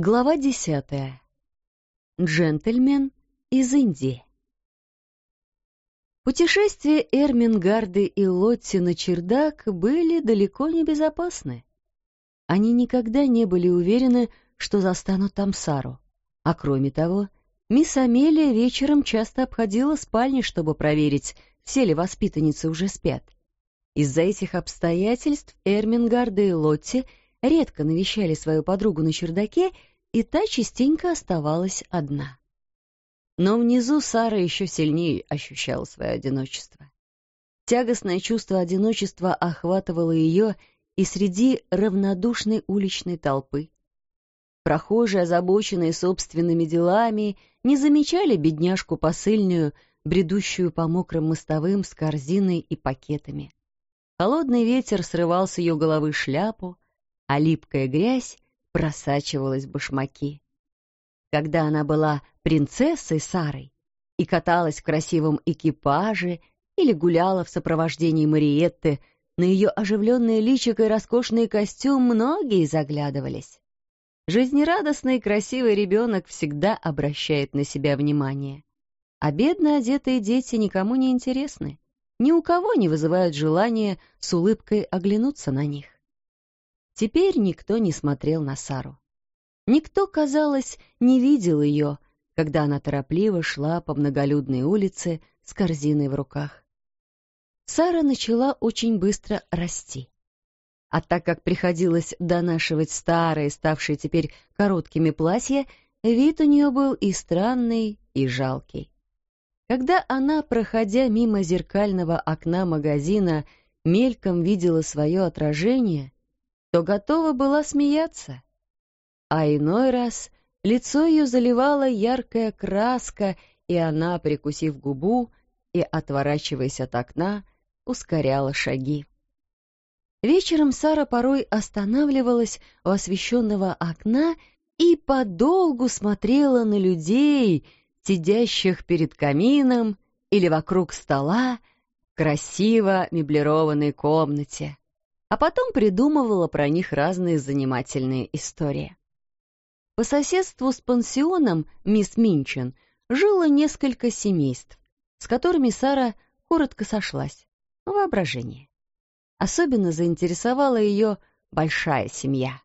Глава десятая. Джентльмен из Индии. Путешествия Эрмингарды и Лотти на чердак были далеко не безопасны. Они никогда не были уверены, что застанут там Сару. А кроме того, мисс Амелия вечером часто обходила спальни, чтобы проверить, все ли воспитанницы уже спят. Из-за этих обстоятельств Эрмингарда и Лотти редко навещали свою подругу на чердаке, и та частенько оставалась одна. Но внизу Сара еще сильнее ощущала свое одиночество. Тягостное чувство одиночества охватывало ее и среди равнодушной уличной толпы. Прохожие, озабоченные собственными делами, не замечали бедняжку посыльную, бредущую по мокрым мостовым с корзиной и пакетами. Холодный ветер срывал с ее головы шляпу, а липкая грязь просачивалась в башмаки. Когда она была принцессой Сарой и каталась в красивом экипаже или гуляла в сопровождении Мариетты, на ее оживленное личико и роскошный костюм многие заглядывались. Жизнерадостный и красивый ребенок всегда обращает на себя внимание. А бедно одетые дети никому не интересны, ни у кого не вызывают желания с улыбкой оглянуться на них. Теперь никто не смотрел на Сару. Никто, казалось, не видел ее, когда она торопливо шла по многолюдной улице с корзиной в руках. Сара начала очень быстро расти. А так как приходилось донашивать старые, ставшие теперь короткими платья, вид у нее был и странный, и жалкий. Когда она, проходя мимо зеркального окна магазина, мельком видела свое отражение, то готова была смеяться. А иной раз лицо ее заливала яркая краска, и она, прикусив губу и отворачиваясь от окна, ускоряла шаги. Вечером Сара порой останавливалась у освещенного окна и подолгу смотрела на людей, сидящих перед камином или вокруг стола в красиво меблированной комнате а потом придумывала про них разные занимательные истории. По соседству с пансионом мисс Минчин жило несколько семейств, с которыми Сара коротко сошлась. Воображение. Особенно заинтересовала ее большая семья.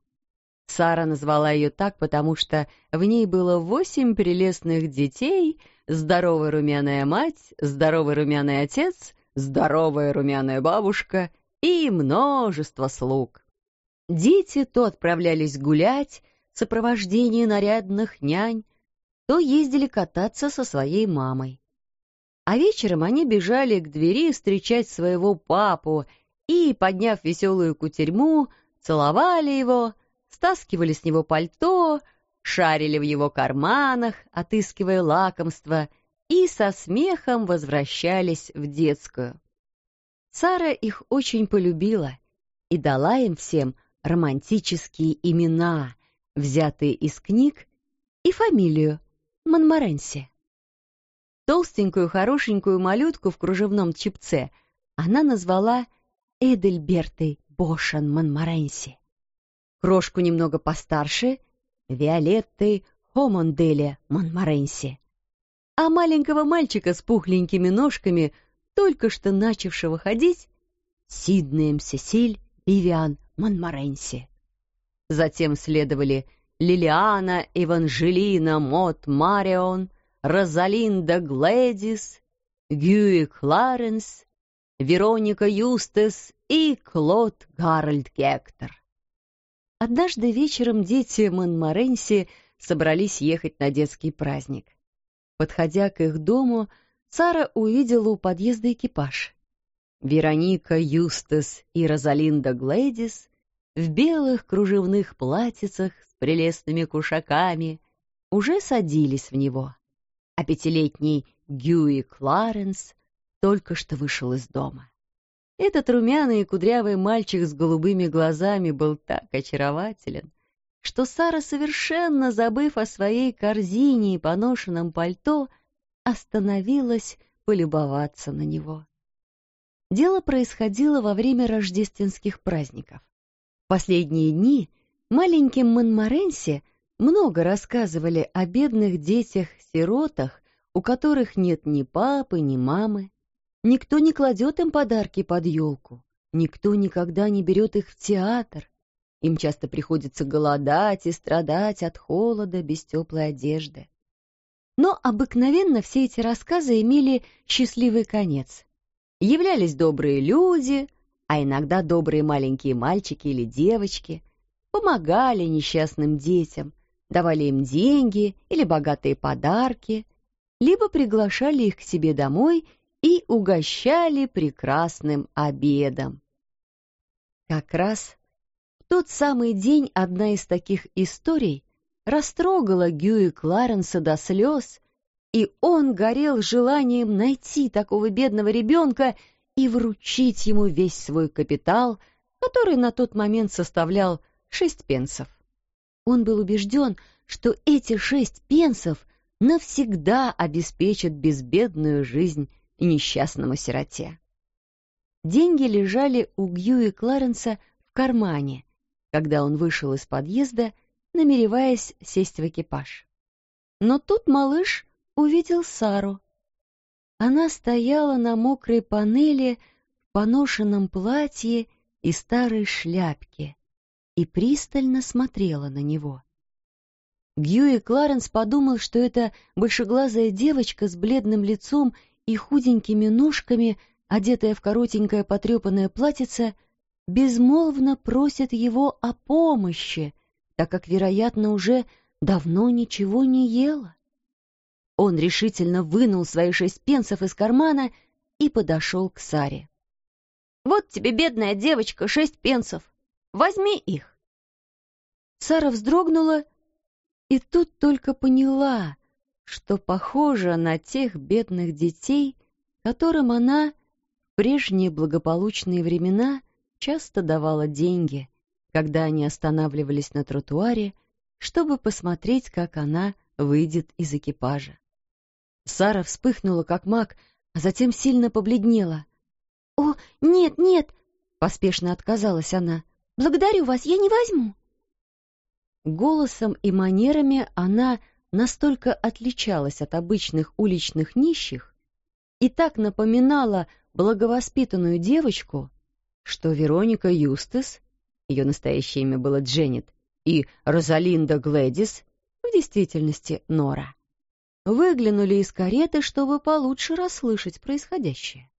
Сара назвала ее так, потому что в ней было восемь прелестных детей, здоровая румяная мать, здоровый румяный отец, здоровая румяная бабушка — и множество слуг. Дети то отправлялись гулять в сопровождении нарядных нянь, то ездили кататься со своей мамой. А вечером они бежали к двери встречать своего папу и, подняв веселую кутерьму, целовали его, стаскивали с него пальто, шарили в его карманах, отыскивая лакомство, и со смехом возвращались в детскую. Сара их очень полюбила и дала им всем романтические имена, взятые из книг, и фамилию Монморенси. Толстенькую хорошенькую малютку в кружевном чепце она назвала Эдельбертой Бошан Монморенси. Крошку немного постарше — Виолеттой Хомонделе Монморенси. А маленького мальчика с пухленькими ножками — только что начавшего ходить, Сиднеем Сесиль Вивиан Монморенси. Затем следовали Лилиана Эванжелина Мот Марион, Розалинда Глэдис, Гюи Кларенс, Вероника Юстес и Клод Гарольд Гектор. Однажды вечером дети Монморенси собрались ехать на детский праздник. Подходя к их дому, Сара увидела у подъезда экипаж. Вероника Юстас и Розалинда Глэдис в белых кружевных платьицах с прелестными кушаками уже садились в него, а пятилетний Гьюи Кларенс только что вышел из дома. Этот румяный и кудрявый мальчик с голубыми глазами был так очарователен, что Сара, совершенно забыв о своей корзине и поношенном пальто, — остановилась полюбоваться на него. Дело происходило во время рождественских праздников. В последние дни маленьким Монморенси много рассказывали о бедных детях-сиротах, у которых нет ни папы, ни мамы. Никто не кладет им подарки под елку, никто никогда не берет их в театр. Им часто приходится голодать и страдать от холода без теплой одежды. Но обыкновенно все эти рассказы имели счастливый конец. Являлись добрые люди, а иногда добрые маленькие мальчики или девочки, помогали несчастным детям, давали им деньги или богатые подарки, либо приглашали их к себе домой и угощали прекрасным обедом. Как раз в тот самый день одна из таких историй растрогала Гьюи Кларенса до слез, и он горел желанием найти такого бедного ребенка и вручить ему весь свой капитал, который на тот момент составлял шесть пенсов. Он был убежден, что эти шесть пенсов навсегда обеспечат безбедную жизнь несчастному сироте. Деньги лежали у Гьюи Кларенса в кармане, когда он вышел из подъезда, намереваясь сесть в экипаж. Но тут малыш увидел Сару. Она стояла на мокрой панели в поношенном платье и старой шляпке и пристально смотрела на него. Гьюи Кларенс подумал, что эта большеглазая девочка с бледным лицом и худенькими ножками, одетая в коротенькое потрепанное платьице, безмолвно просит его о помощи, так как, вероятно, уже давно ничего не ела. Он решительно вынул свои шесть пенсов из кармана и подошел к Саре. «Вот тебе, бедная девочка, шесть пенсов. Возьми их!» Сара вздрогнула и тут только поняла, что похожа на тех бедных детей, которым она в прежние благополучные времена часто давала деньги, когда они останавливались на тротуаре, чтобы посмотреть, как она выйдет из экипажа. Сара вспыхнула, как маг, а затем сильно побледнела. «О, нет, нет!» — поспешно отказалась она. «Благодарю вас, я не возьму». Голосом и манерами она настолько отличалась от обычных уличных нищих и так напоминала благовоспитанную девочку, что Вероника Юстес, ее настоящее имя было Дженнет, и Розалинда Глэдис, в действительности Нора, выглянули из кареты, чтобы получше расслышать происходящее.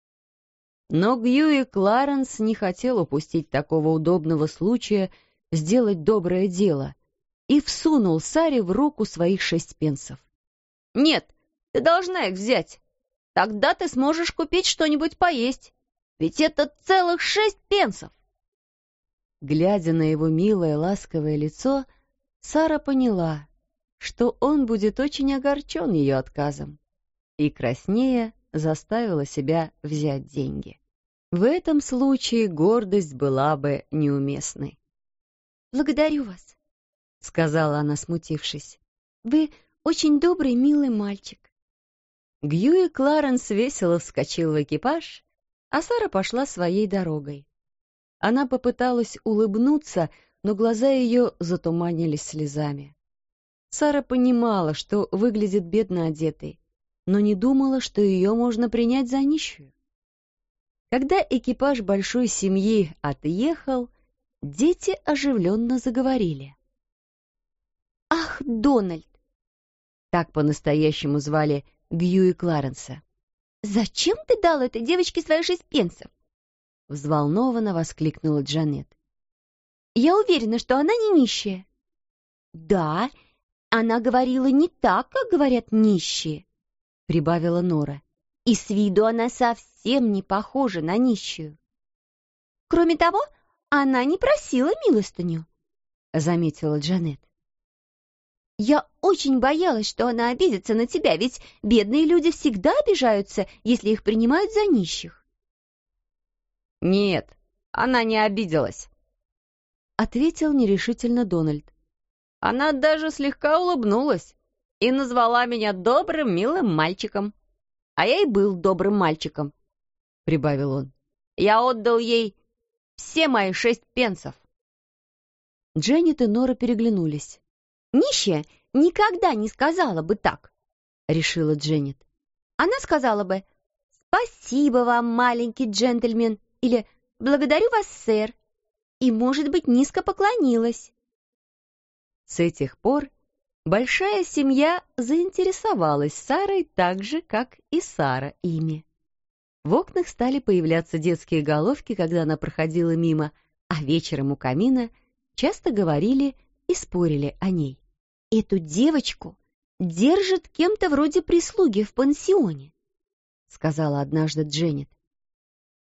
Но Гьюи Кларенс не хотел упустить такого удобного случая сделать доброе дело и всунул Саре в руку своих шесть пенсов. «Нет, ты должна их взять. Тогда ты сможешь купить что-нибудь поесть. Ведь это целых шесть пенсов!» Глядя на его милое ласковое лицо, Сара поняла, что он будет очень огорчен ее отказом, и краснея заставила себя взять деньги. В этом случае гордость была бы неуместной. «Благодарю вас», — сказала она, смутившись. «Вы очень добрый, милый мальчик». Гьюи Кларенс весело вскочил в экипаж, а Сара пошла своей дорогой. Она попыталась улыбнуться, но глаза ее затуманились слезами. Сара понимала, что выглядит бедно одетой, но не думала, что ее можно принять за нищую. Когда экипаж большой семьи отъехал, дети оживленно заговорили. «Ах, Дональд!» Так по-настоящему звали Гьюи Кларенса. «Зачем ты дал этой девочке свои шесть пенсов?» Взволнованно воскликнула Джанет. «Я уверена, что она не нищая». «Да, она говорила не так, как говорят нищие», — прибавила Нора. «И с виду она совсем не похожа на нищую». «Кроме того, она не просила милостыню», — заметила Джанет. Я очень боялась, что она обидится на тебя, ведь бедные люди всегда обижаются, если их принимают за нищих. Нет, она не обиделась, ответил нерешительно Дональд. Она даже слегка улыбнулась и назвала меня добрым, милым мальчиком. А я и был добрым мальчиком, прибавил он. Я отдал ей все мои шесть пенсов. Дженнет и Нора переглянулись. Нищая никогда не сказала бы так, — решила Дженнет. Она сказала бы «Спасибо вам, маленький джентльмен» или «Благодарю вас, сэр», и, может быть, низко поклонилась. С этих пор большая семья заинтересовалась Сарой так же, как и Сара ими. В окнах стали появляться детские головки, когда она проходила мимо, а вечером у камина часто говорили и спорили о ней. «Эту девочку держит кем-то вроде прислуги в пансионе», — сказала однажды Дженнет.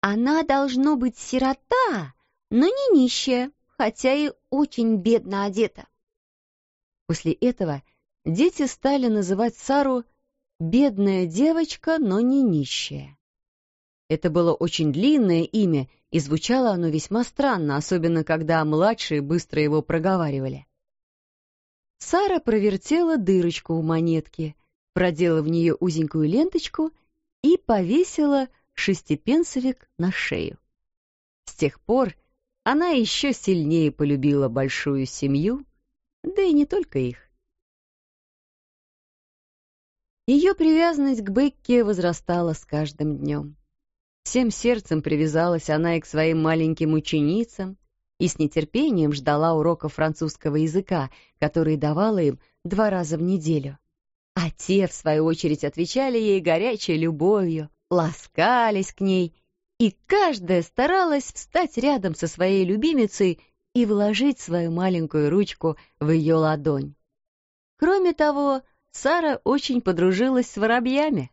«Она должно быть сирота, но не нищая, хотя и очень бедно одета». После этого дети стали называть Сару «бедная девочка, но не нищая». Это было очень длинное имя, и звучало оно весьма странно, особенно когда младшие быстро его проговаривали. Сара провертела дырочку у монетки, продела в нее узенькую ленточку и повесила шестипенсовик на шею. С тех пор она еще сильнее полюбила большую семью, да и не только их. Ее привязанность к Бекке возрастала с каждым днем. Всем сердцем привязалась она и к своим маленьким ученицам, и с нетерпением ждала уроков французского языка, которые давала им два раза в неделю. А те, в свою очередь, отвечали ей горячей любовью, ласкались к ней, и каждая старалась встать рядом со своей любимицей и вложить свою маленькую ручку в ее ладонь. Кроме того, Сара очень подружилась с воробьями.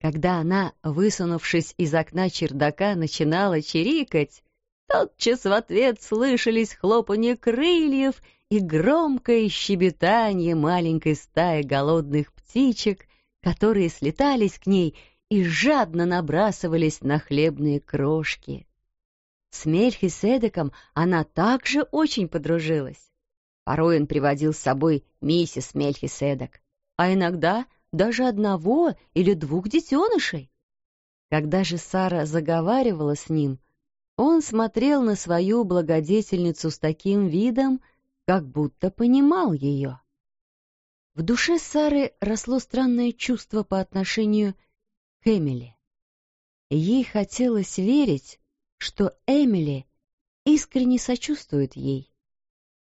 Когда она, высунувшись из окна чердака, начинала чирикать, тотчас в ответ слышались хлопанье крыльев и громкое щебетание маленькой стаи голодных птичек, которые слетались к ней и жадно набрасывались на хлебные крошки. С Мельхиседеком она также очень подружилась. Порой он приводил с собой миссис Мельхиседек, а иногда даже одного или двух детенышей. Когда же Сара заговаривала с ним, он смотрел на свою благодетельницу с таким видом, как будто понимал ее. В душе Сары росло странное чувство по отношению Эмили. Ей хотелось верить, что Эмили искренне сочувствует ей.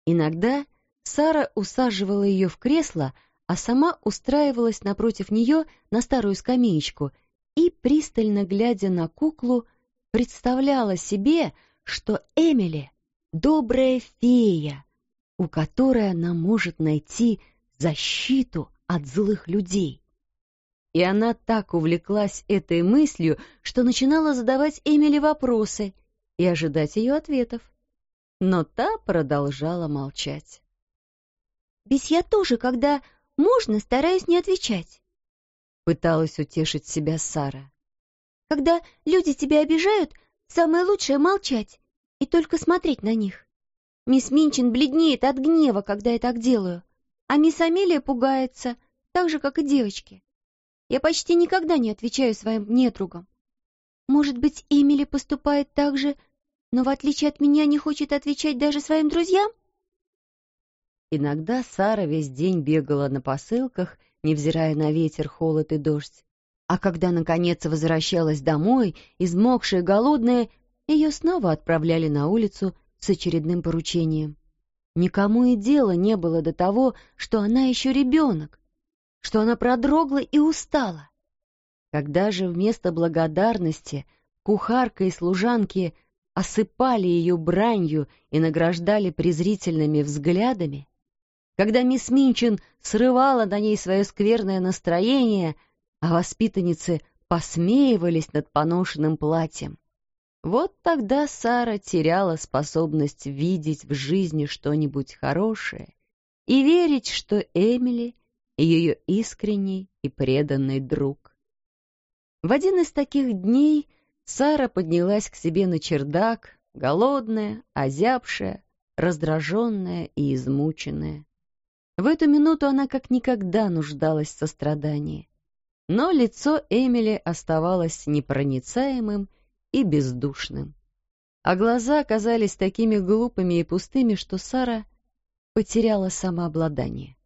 Иногда Сара усаживала ее в кресло, а сама устраивалась напротив нее на старую скамеечку и, пристально глядя на куклу, представляла себе, что Эмили — добрая фея, у которой она может найти защиту от злых людей. И она так увлеклась этой мыслью, что начинала задавать Эмили вопросы и ожидать ее ответов. Но та продолжала молчать. «Ведь я тоже, когда можно, стараюсь не отвечать. Пыталась утешить себя Сара. Когда люди тебя обижают, самое лучшее — молчать и только смотреть на них. Мисс Минчин бледнеет от гнева, когда я так делаю, а мисс Амелия пугается, так же, как и девочки. Я почти никогда не отвечаю своим недругам. Может быть, Эмили поступает так же, но в отличие от меня не хочет отвечать даже своим друзьям? Иногда Сара весь день бегала на посылках, невзирая на ветер, холод и дождь. А когда, наконец, возвращалась домой, измокшая, голодная, ее снова отправляли на улицу с очередным поручением. Никому и дела не было до того, что она еще ребенок, что она продрогла и устала. Когда же вместо благодарности кухарка и служанки осыпали ее бранью и награждали презрительными взглядами, когда мисс Минчин срывала на ней свое скверное настроение, а воспитанницы посмеивались над поношенным платьем. Вот тогда Сара теряла способность видеть в жизни что-нибудь хорошее и верить, что Эмили — ее искренний и преданный друг. В один из таких дней Сара поднялась к себе на чердак, голодная, озябшая, раздраженная и измученная. В эту минуту она как никогда нуждалась в сострадании. Но лицо Эмили оставалось непроницаемым и бездушным. А глаза оказались такими глупыми и пустыми, что Сара потеряла самообладание.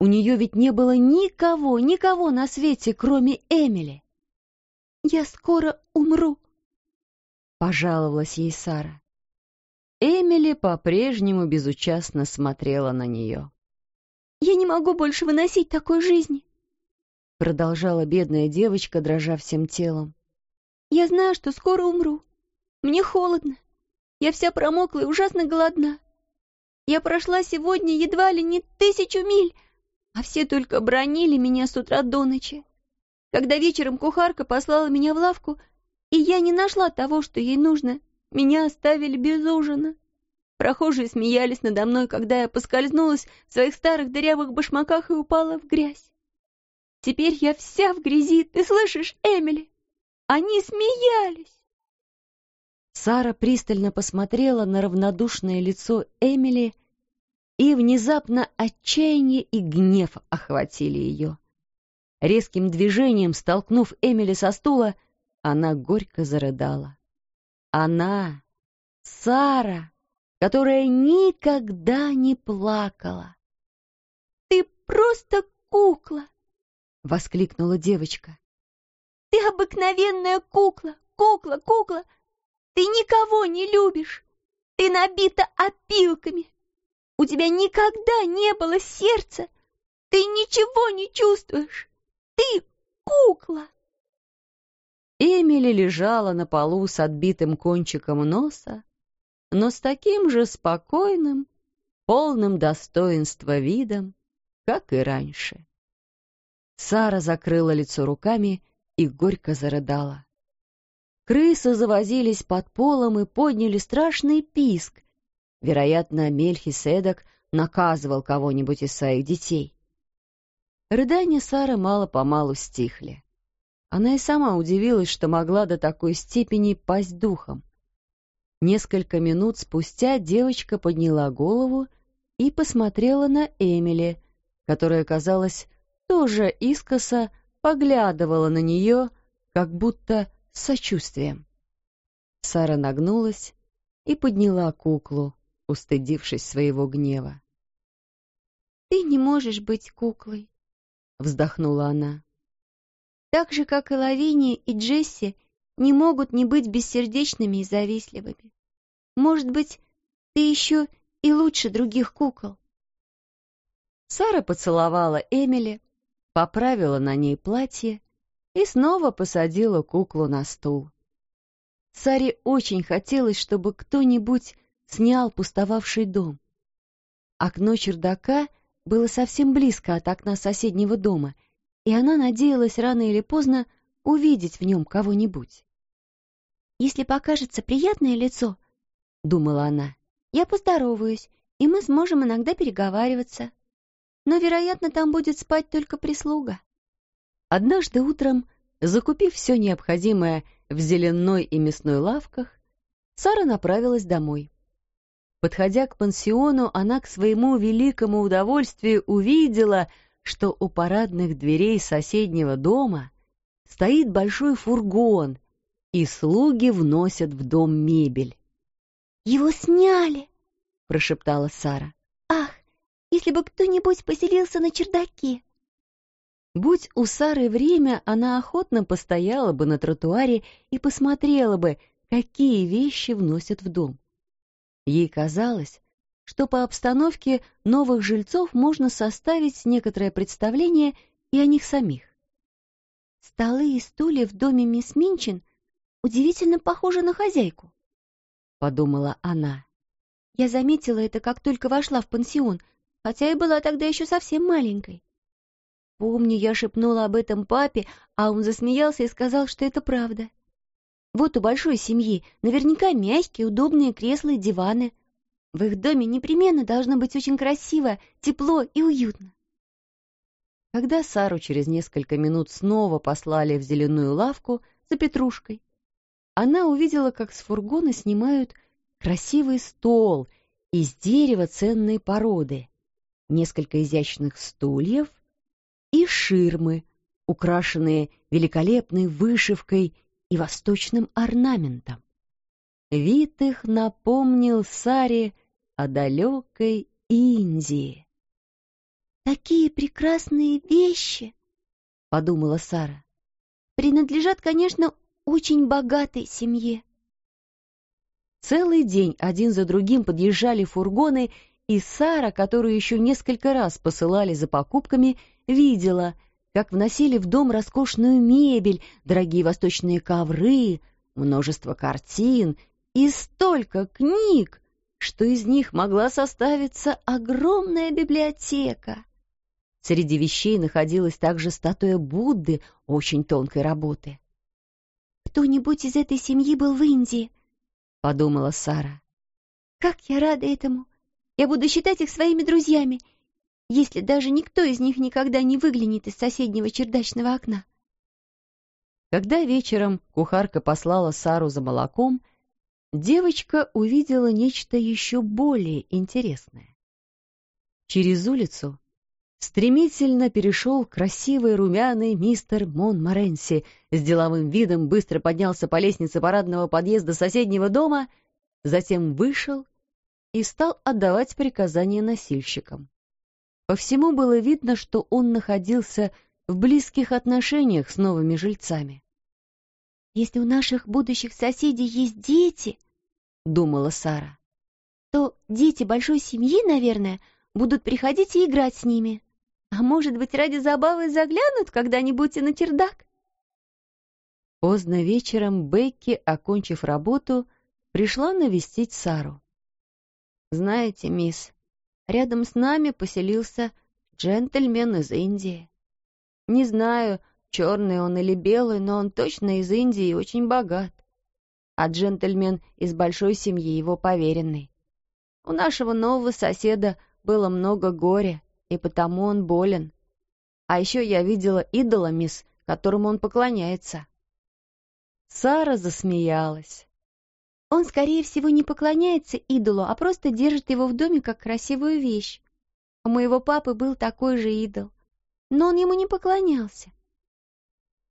У нее ведь не было никого, никого на свете, кроме Эмили. «Я скоро умру», — пожаловалась ей Сара. Эмили по-прежнему безучастно смотрела на нее. «Я не могу больше выносить такой жизни», — продолжала бедная девочка, дрожа всем телом. «Я знаю, что скоро умру. Мне холодно. Я вся промокла и ужасно голодна. Я прошла сегодня едва ли не тысячу миль, а все только бронили меня с утра до ночи. Когда вечером кухарка послала меня в лавку, и я не нашла того, что ей нужно, меня оставили без ужина. Прохожие смеялись надо мной, когда я поскользнулась в своих старых дырявых башмаках и упала в грязь. Теперь я вся в грязи, ты слышишь, Эмили? Они смеялись. Сара пристально посмотрела на равнодушное лицо Эмили, и внезапно отчаяние и гнев охватили ее. Резким движением, столкнув Эмили со стула, она горько зарыдала. Она, Сара, которая никогда не плакала. «Ты просто кукла!» — воскликнула девочка. «Ты обыкновенная кукла, кукла, кукла! Ты никого не любишь! Ты набита опилками! У тебя никогда не было сердца! Ты ничего не чувствуешь! Ты кукла!» Эмили лежала на полу с отбитым кончиком носа, но с таким же спокойным, полным достоинства видом, как и раньше. Сара закрыла лицо руками и горько зарыдала. Крысы завозились под полом и подняли страшный писк. Вероятно, Мельхиседок наказывал кого-нибудь из своих детей. Рыдания Сары мало-помалу стихли. Она и сама удивилась, что могла до такой степени пасть духом. Несколько минут спустя девочка подняла голову и посмотрела на Эмили, которая, казалось, тоже искоса поглядывала на нее, как будто с сочувствием. Сара нагнулась и подняла куклу, устыдившись своего гнева. «Ты не можешь быть куклой», — вздохнула она. «Так же, как и Лавиния и Джесси не могут не быть бессердечными и завистливыми. Может быть, ты еще и лучше других кукол». Сара поцеловала Эмили, поправила на ней платье и снова посадила куклу на стул. Саре очень хотелось, чтобы кто-нибудь снял пустовавший дом. Окно чердака было совсем близко от окна соседнего дома, и она надеялась рано или поздно увидеть в нем кого-нибудь. «Если покажется приятное лицо, — думала она, — я поздороваюсь, и мы сможем иногда переговариваться. Но, вероятно, там будет спать только прислуга». Однажды утром, закупив все необходимое в зеленой и мясной лавках, Сара направилась домой. Подходя к пансиону, она к своему великому удовольствию увидела, что у парадных дверей соседнего дома стоит большой фургон, и слуги вносят в дом мебель. «Его сняли!» — прошептала Сара. «Ах, если бы кто-нибудь поселился на чердаке!» Будь у Сары время, она охотно постояла бы на тротуаре и посмотрела бы, какие вещи вносят в дом. Ей казалось, что по обстановке новых жильцов можно составить некоторое представление и о них самих. «Столы и стулья в доме мисс Минчин удивительно похожи на хозяйку», — подумала она. Я заметила это, как только вошла в пансион, хотя и была тогда еще совсем маленькой. Помню, я шепнула об этом папе, а он засмеялся и сказал, что это правда. Вот у большой семьи наверняка мягкие, удобные кресла и диваны. В их доме непременно должно быть очень красиво, тепло и уютно. Когда Сару через несколько минут снова послали в зеленую лавку за петрушкой, она увидела, как с фургона снимают красивый стол из дерева ценной породы, несколько изящных стульев и ширмы, украшенные великолепной вышивкой и восточным орнаментом. Вид их напомнил Саре о далекой Индии. «Такие прекрасные вещи!» — подумала Сара. «Принадлежат, конечно, очень богатой семье». Целый день один за другим подъезжали фургоны, и Сара, которую еще несколько раз посылали за покупками, видела, как вносили в дом роскошную мебель, дорогие восточные ковры, множество картин и столько книг, что из них могла составиться огромная библиотека. Среди вещей находилась также статуя Будды очень тонкой работы. «Кто-нибудь из этой семьи был в Индии?» — подумала Сара. «Как я рада этому! Я буду считать их своими друзьями, если даже никто из них никогда не выглянет из соседнего чердачного окна». Когда вечером кухарка послала Сару за молоком, девочка увидела нечто еще более интересное. Через улицу стремительно перешел красивый румяный мистер Мон Моренси, с деловым видом быстро поднялся по лестнице парадного подъезда соседнего дома, затем вышел и стал отдавать приказания носильщикам. По всему было видно, что он находился в близких отношениях с новыми жильцами. «Если у наших будущих соседей есть дети, — думала Сара, — то дети большой семьи, наверное, будут приходить и играть с ними. А может быть, ради забавы заглянут когда-нибудь и на чердак? Поздно вечером Бекки, окончив работу, пришла навестить Сару. «Знаете, мисс, рядом с нами поселился джентльмен из Индии. Не знаю, черный он или белый, но он точно из Индии и очень богат. А джентльмен из большой семьи его поверенный. У нашего нового соседа было много горя, и потому он болен. А еще я видела идола, мисс, которому он поклоняется. Сара засмеялась. Он, скорее всего, не поклоняется идолу, а просто держит его в доме как красивую вещь. У моего папы был такой же идол, но он ему не поклонялся.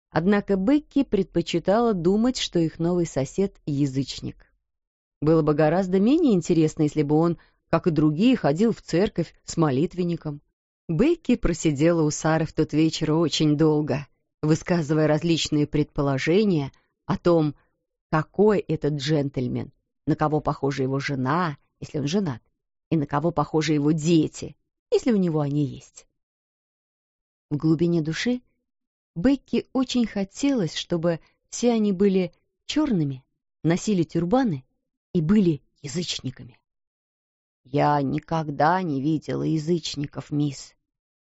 Однако Бекки предпочитала думать, что их новый сосед — язычник. Было бы гораздо менее интересно, если бы он, как и другие, ходил в церковь с молитвенником. Бекки просидела у Сары в тот вечер очень долго, высказывая различные предположения о том, какой этот джентльмен, на кого похожа его жена, если он женат, и на кого похожи его дети, если у него они есть. В глубине души Бекки очень хотелось, чтобы все они были черными, носили тюрбаны и были язычниками. Я никогда не видела язычников, мисс.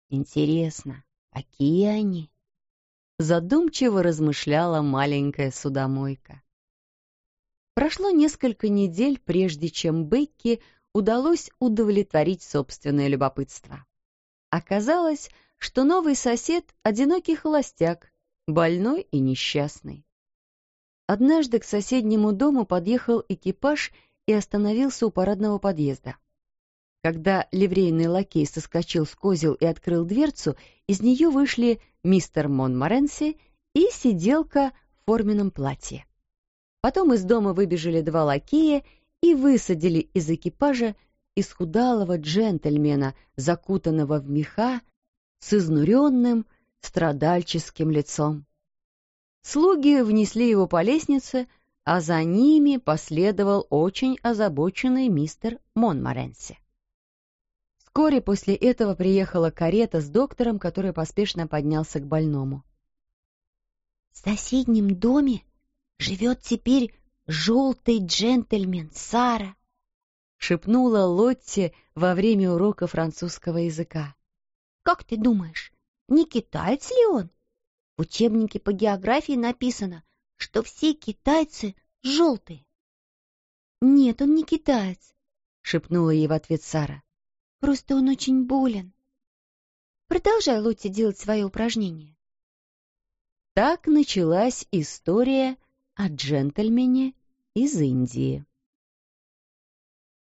Интересно, какие они? Задумчиво размышляла маленькая судомойка. Прошло несколько недель, прежде чем Бекки удалось удовлетворить собственное любопытство. Оказалось, что новый сосед — одинокий холостяк, больной и несчастный. Однажды к соседнему дому подъехал экипаж и остановился у парадного подъезда. Когда ливрейный лакей соскочил с козел и открыл дверцу, из нее вышли мистер Монморенси и сиделка в форменном платье. Потом из дома выбежали два лакея и высадили из экипажа исхудалого джентльмена, закутанного в меха, с изнуренным, страдальческим лицом. Слуги внесли его по лестнице, а за ними последовал очень озабоченный мистер Монморенси. Вскоре после этого приехала карета с доктором, который поспешно поднялся к больному. «В соседнем доме живет теперь желтый джентльмен Сара», — шепнула Лотти во время урока французского языка. «Как ты думаешь, не китаец ли он? В учебнике по географии написано, что все китайцы желтые». «Нет, он не китаец», — шепнула ей в ответ Сара. Просто он очень болен. Продолжай, Лотти, делать свои упражнения. Так началась история о джентльмене из Индии.